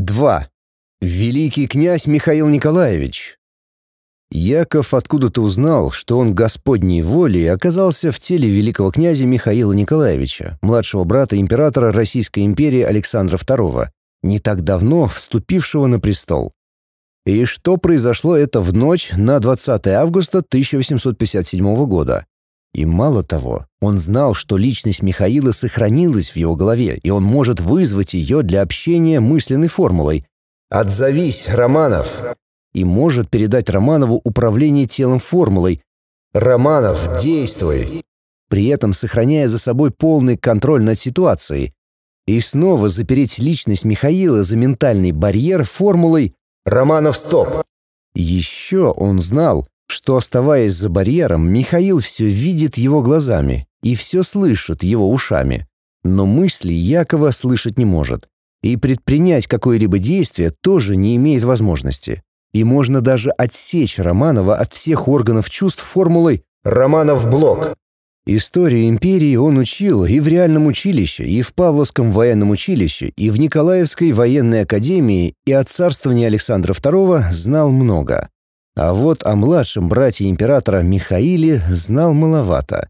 2. Великий князь Михаил Николаевич. Яков откуда-то узнал, что он Господней волей оказался в теле великого князя Михаила Николаевича, младшего брата императора Российской империи Александра II, не так давно вступившего на престол. И что произошло это в ночь на 20 августа 1857 года. И мало того, он знал, что личность Михаила сохранилась в его голове, и он может вызвать ее для общения мысленной формулой «Отзовись, Романов!» и может передать Романову управление телом формулой «Романов, действуй!» при этом сохраняя за собой полный контроль над ситуацией, и снова запереть личность Михаила за ментальный барьер формулой «Романов, стоп!». Еще он знал, что, оставаясь за барьером, Михаил все видит его глазами и все слышит его ушами, но мысли Якова слышать не может, и предпринять какое-либо действие тоже не имеет возможности. И можно даже отсечь Романова от всех органов чувств формулой «Романов блок». Историю империи он учил и в реальном училище, и в Павловском военном училище, и в Николаевской военной академии, и от царствования Александра II знал много. А вот о младшем брате императора Михаиле знал маловато.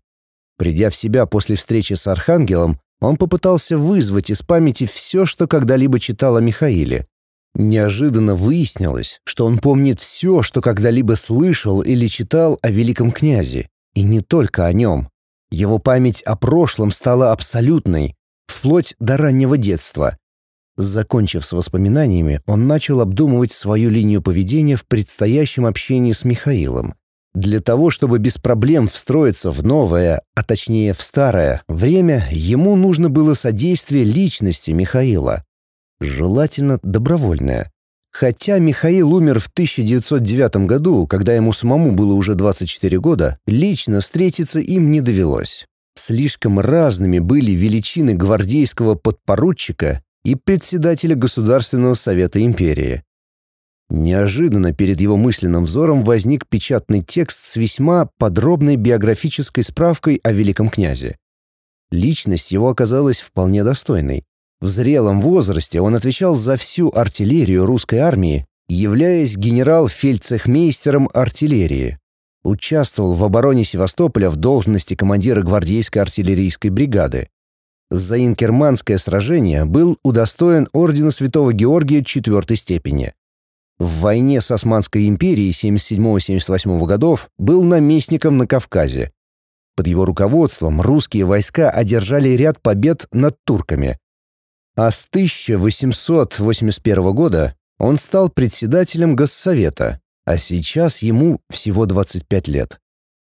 Придя в себя после встречи с Архангелом, он попытался вызвать из памяти все, что когда-либо читал о Михаиле. Неожиданно выяснилось, что он помнит все, что когда-либо слышал или читал о великом князе, и не только о нем. Его память о прошлом стала абсолютной, вплоть до раннего детства. Закончив с воспоминаниями, он начал обдумывать свою линию поведения в предстоящем общении с Михаилом. Для того, чтобы без проблем встроиться в новое, а точнее в старое, время, ему нужно было содействие личности Михаила. Желательно добровольное. Хотя Михаил умер в 1909 году, когда ему самому было уже 24 года, лично встретиться им не довелось. Слишком разными были величины гвардейского подпоручика и председателя Государственного совета империи. Неожиданно перед его мысленным взором возник печатный текст с весьма подробной биографической справкой о великом князе. Личность его оказалась вполне достойной. В зрелом возрасте он отвечал за всю артиллерию русской армии, являясь генерал-фельдцехмейстером артиллерии. Участвовал в обороне Севастополя в должности командира гвардейской артиллерийской бригады. За Инкерманское сражение был удостоен ордена Святого Георгия четвертой степени. В войне с Османской империей 77-78 годов был наместником на Кавказе. Под его руководством русские войска одержали ряд побед над турками. А с 1881 года он стал председателем Госсовета, а сейчас ему всего 25 лет.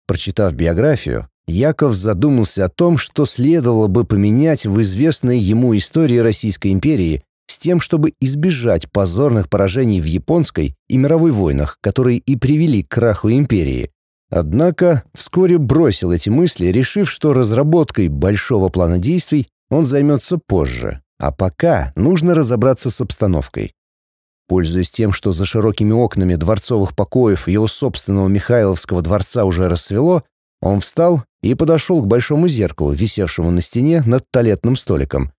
Прочитав биографию, Яков задумался о том, что следовало бы поменять в известной ему истории Российской империи с тем, чтобы избежать позорных поражений в японской и мировой войнах, которые и привели к краху империи. Однако вскоре бросил эти мысли, решив, что разработкой большого плана действий он займется позже, а пока нужно разобраться с обстановкой. Пользуясь тем, что за широкими окнами дворцовых покоев его собственного Михайловского дворца уже рассвело, он встал и подошел к большому зеркалу, висевшему на стене над туалетным столиком.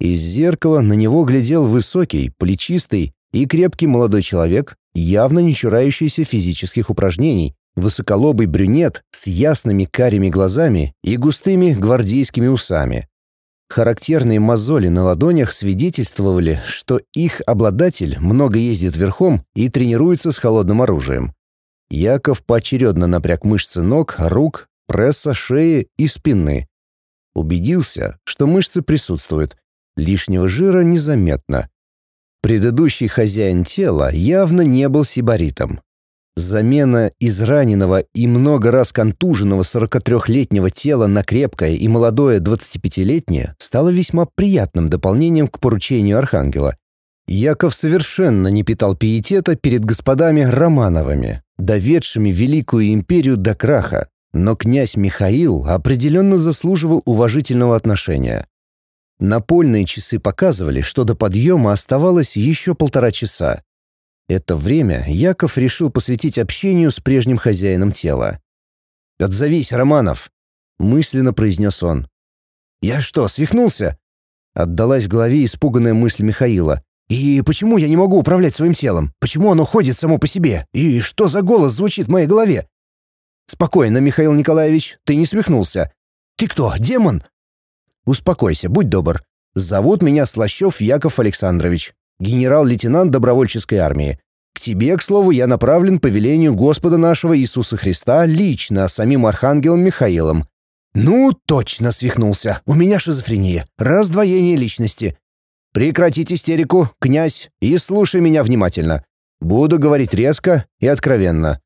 Из зеркала на него глядел высокий, плечистый и крепкий молодой человек, явно не чурающийся физических упражнений, высоколобый брюнет с ясными карими глазами и густыми гвардейскими усами. Характерные мозоли на ладонях свидетельствовали, что их обладатель много ездит верхом и тренируется с холодным оружием. Яков поочередно напряг мышцы ног, рук, пресса, шеи и спины. Убедился, что мышцы присутствуют. Лишнего жира незаметно. Предыдущий хозяин тела явно не был сибаритом. Замена израненного и много раз контуженного 43-летнего тела на крепкое и молодое 25-летнее стало весьма приятным дополнением к поручению Архангела. Яков совершенно не питал пиетета перед господами Романовыми, доведшими Великую империю до краха, но князь Михаил определенно заслуживал уважительного отношения. Напольные часы показывали, что до подъема оставалось еще полтора часа. Это время Яков решил посвятить общению с прежним хозяином тела. «Отзовись, Романов!» — мысленно произнес он. «Я что, свихнулся?» Отдалась в голове испуганная мысль Михаила, И почему я не могу управлять своим телом? Почему оно ходит само по себе? И что за голос звучит в моей голове? Спокойно, Михаил Николаевич, ты не свихнулся. Ты кто, демон? Успокойся, будь добр. Зовут меня Слащев Яков Александрович, генерал-лейтенант добровольческой армии. К тебе, к слову, я направлен по велению Господа нашего Иисуса Христа лично самим архангелом Михаилом. Ну, точно свихнулся. У меня шизофрения, раздвоение личности. Прекратить истерику, князь, и слушай меня внимательно. Буду говорить резко и откровенно.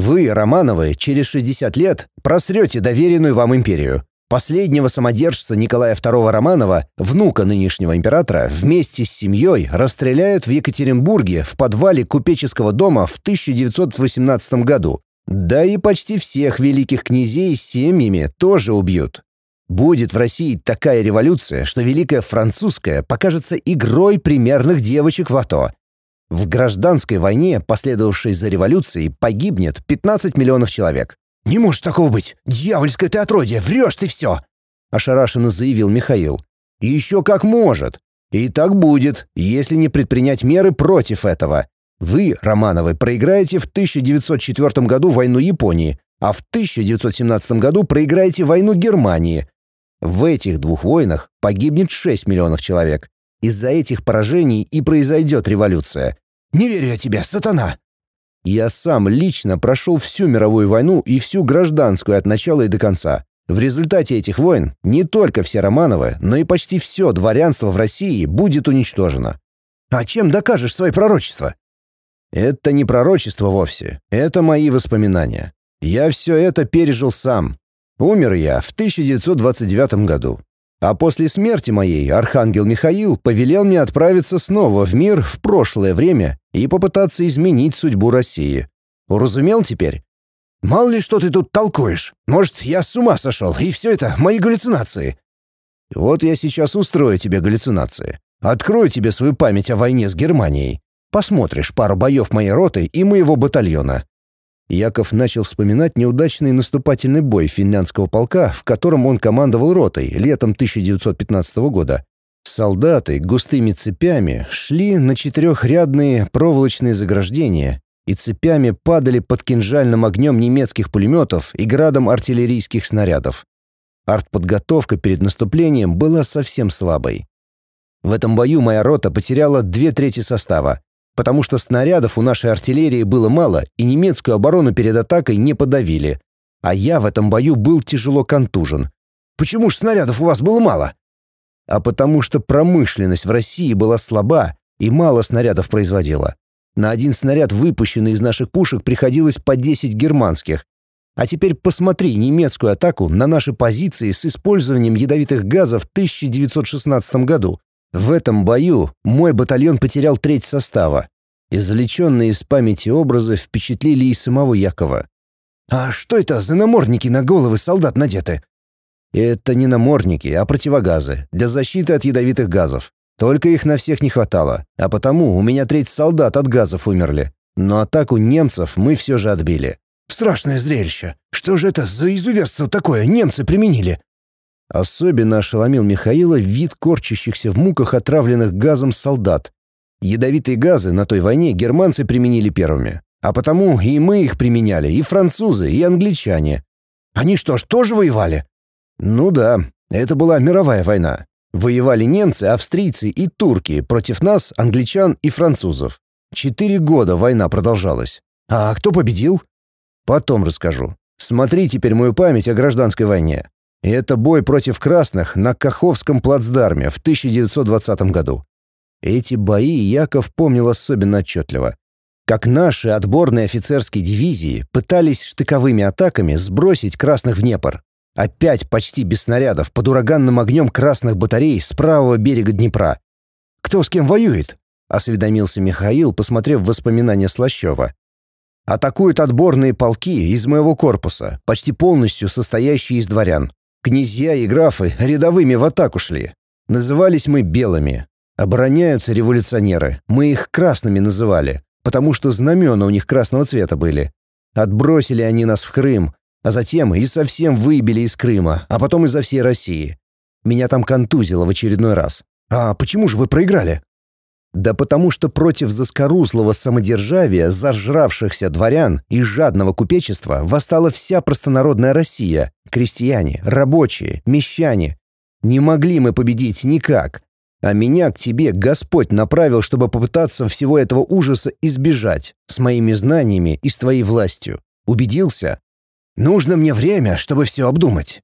Вы, Романовы, через 60 лет просрете доверенную вам империю. Последнего самодержца Николая II Романова, внука нынешнего императора, вместе с семьей расстреляют в Екатеринбурге в подвале купеческого дома в 1918 году. Да и почти всех великих князей с семьями тоже убьют. Будет в России такая революция, что Великая Французская покажется игрой примерных девочек в лото. В гражданской войне, последовавшей за революцией, погибнет 15 миллионов человек. «Не может такого быть! Дьявольское ты отродье! Врешь ты все!» — ошарашенно заявил Михаил. еще как может! И так будет, если не предпринять меры против этого. Вы, Романовы, проиграете в 1904 году войну Японии, а в 1917 году проиграете войну Германии, в этих двух войнах погибнет 6 миллионов человек. Из-за этих поражений и произойдет революция. Не верю я тебе, сатана!» Я сам лично прошел всю мировую войну и всю гражданскую от начала и до конца. В результате этих войн не только все Романовы, но и почти все дворянство в России будет уничтожено. А чем докажешь свои пророчества? Это не пророчество вовсе, это мои воспоминания. Я все это пережил сам, Умер я в 1929 году. А после смерти моей архангел Михаил повелел мне отправиться снова в мир в прошлое время и попытаться изменить судьбу России. Уразумел теперь? Мало ли что ты тут толкуешь. Может, я с ума сошел, и все это мои галлюцинации. Вот я сейчас устрою тебе галлюцинации. Открою тебе свою память о войне с Германией. Посмотришь пару боев моей роты и моего батальона. Яков начал вспоминать неудачный наступательный бой финляндского полка, в котором он командовал ротой летом 1915 года. Солдаты густыми цепями шли на четырехрядные проволочные заграждения и цепями падали под кинжальным огнем немецких пулеметов и градом артиллерийских снарядов. Артподготовка перед наступлением была совсем слабой. В этом бою моя рота потеряла две трети состава, потому что снарядов у нашей артиллерии было мало, и немецкую оборону перед атакой не подавили. А я в этом бою был тяжело контужен. Почему ж снарядов у вас было мало? А потому что промышленность в России была слаба и мало снарядов производила. На один снаряд, выпущенный из наших пушек, приходилось по 10 германских. А теперь посмотри немецкую атаку на наши позиции с использованием ядовитых газов в 1916 году. В этом бою мой батальон потерял треть состава. Извлеченные из памяти образы впечатлили и самого Якова. «А что это за намордники на головы солдат надеты?» «Это не намордники, а противогазы для защиты от ядовитых газов. Только их на всех не хватало, а потому у меня треть солдат от газов умерли. Но атаку немцев мы все же отбили». «Страшное зрелище! Что же это за изуверство такое немцы применили?» Особенно ошеломил Михаила вид корчащихся в муках отравленных газом солдат. Ядовитые газы на той войне германцы применили первыми. А потому и мы их применяли, и французы, и англичане. Они что ж, тоже воевали? Ну да, это была мировая война. Воевали немцы, австрийцы и турки против нас, англичан и французов. Четыре года война продолжалась. А кто победил? Потом расскажу. Смотри теперь мою память о гражданской войне. И это бой против красных на Каховском плацдарме в 1920 году. Эти бои Яков помнил особенно отчетливо. Как наши отборные офицерские дивизии пытались штыковыми атаками сбросить красных в Днепр. Опять почти без снарядов, под ураганным огнем красных батарей с правого берега Днепра. «Кто с кем воюет?» — осведомился Михаил, посмотрев воспоминания Слащева. «Атакуют отборные полки из моего корпуса, почти полностью состоящие из дворян. Князья и графы рядовыми в атаку шли. Назывались мы белыми. Обороняются революционеры. Мы их красными называли, потому что знамена у них красного цвета были. Отбросили они нас в Крым, а затем и совсем выбили из Крыма, а потом изо всей России. Меня там контузило в очередной раз. А почему же вы проиграли? Да потому что против заскорузлого самодержавия, зажравшихся дворян и жадного купечества восстала вся простонародная Россия, крестьяне, рабочие, мещане. Не могли мы победить никак. А меня к тебе Господь направил, чтобы попытаться всего этого ужаса избежать, с моими знаниями и с твоей властью. Убедился? Нужно мне время, чтобы все обдумать.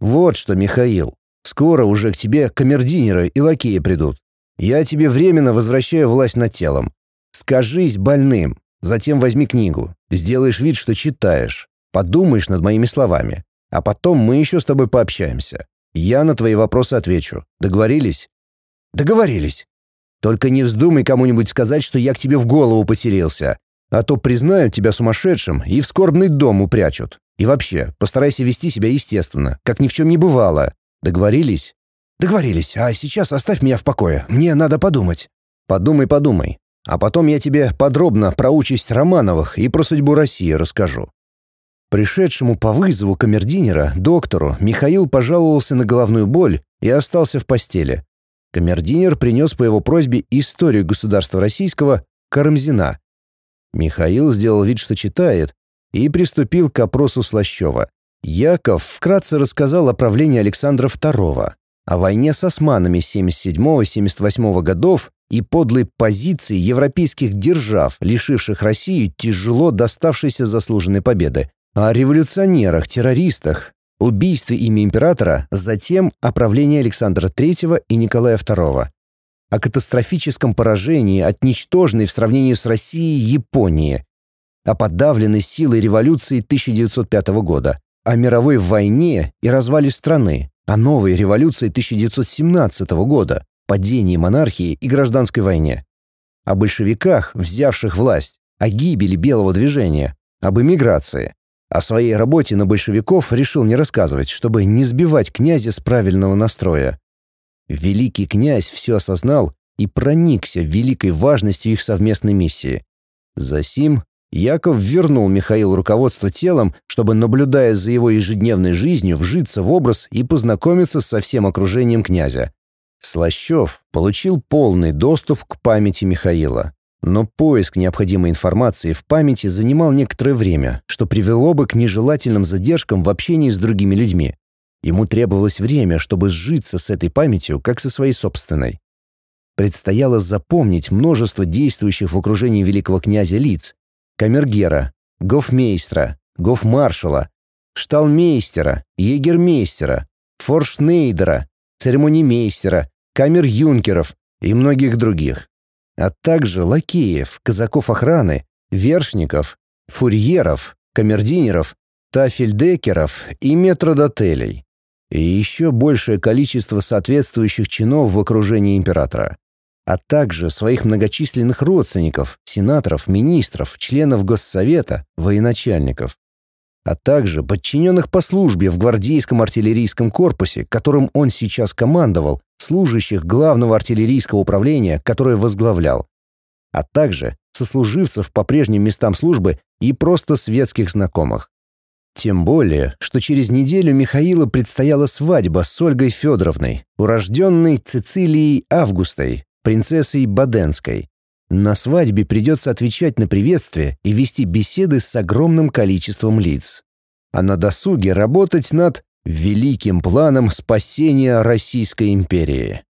Вот что, Михаил, скоро уже к тебе камердинеры и лакеи придут. Я тебе временно возвращаю власть над телом. Скажись больным, затем возьми книгу, сделаешь вид, что читаешь, подумаешь над моими словами, а потом мы еще с тобой пообщаемся. Я на твои вопросы отвечу. Договорились? Договорились. Только не вздумай кому-нибудь сказать, что я к тебе в голову поселился, а то признают тебя сумасшедшим и в скорбный дом упрячут. И вообще, постарайся вести себя естественно, как ни в чем не бывало. Договорились? «Договорились, а сейчас оставь меня в покое, мне надо подумать». «Подумай, подумай. А потом я тебе подробно про участь Романовых и про судьбу России расскажу». Пришедшему по вызову камердинера, доктору, Михаил пожаловался на головную боль и остался в постели. Камердинер принес по его просьбе историю государства российского Карамзина. Михаил сделал вид, что читает, и приступил к опросу Слащева. Яков вкратце рассказал о правлении Александра II, о войне с османами 77-78 годов и подлой позиции европейских держав, лишивших Россию тяжело доставшейся заслуженной победы, о революционерах, террористах, убийстве ими императора, затем о правлении Александра III и Николая II, о катастрофическом поражении от ничтожной в сравнении с Россией Японии, о подавленной силой революции 1905 года, о мировой войне и развале страны, о новой революции 1917 года, падении монархии и гражданской войне, о большевиках, взявших власть, о гибели белого движения, об эмиграции. О своей работе на большевиков решил не рассказывать, чтобы не сбивать князя с правильного настроя. Великий князь все осознал и проникся великой важностью их совместной миссии. Засим Яков вернул Михаилу руководство телом, чтобы, наблюдая за его ежедневной жизнью, вжиться в образ и познакомиться со всем окружением князя. Слащев получил полный доступ к памяти Михаила. Но поиск необходимой информации в памяти занимал некоторое время, что привело бы к нежелательным задержкам в общении с другими людьми. Ему требовалось время, чтобы сжиться с этой памятью, как со своей собственной. Предстояло запомнить множество действующих в окружении великого князя лиц, камергера, гофмейстра, гофмаршала, шталмейстера, егермейстера, форшнейдера, церемонимейстера, камер-юнкеров и многих других, а также лакеев, казаков охраны, вершников, фурьеров, камердинеров, тафельдекеров и метродотелей, и еще большее количество соответствующих чинов в окружении императора а также своих многочисленных родственников, сенаторов, министров, членов Госсовета, военачальников, а также подчиненных по службе в гвардейском артиллерийском корпусе, которым он сейчас командовал, служащих главного артиллерийского управления, которое возглавлял, а также сослуживцев по прежним местам службы и просто светских знакомых. Тем более, что через неделю Михаилу предстояла свадьба с Ольгой Федоровной, урожденной Цицилией Августой, принцессой Баденской. На свадьбе придется отвечать на приветствие и вести беседы с огромным количеством лиц. А на досуге работать над великим планом спасения Российской империи.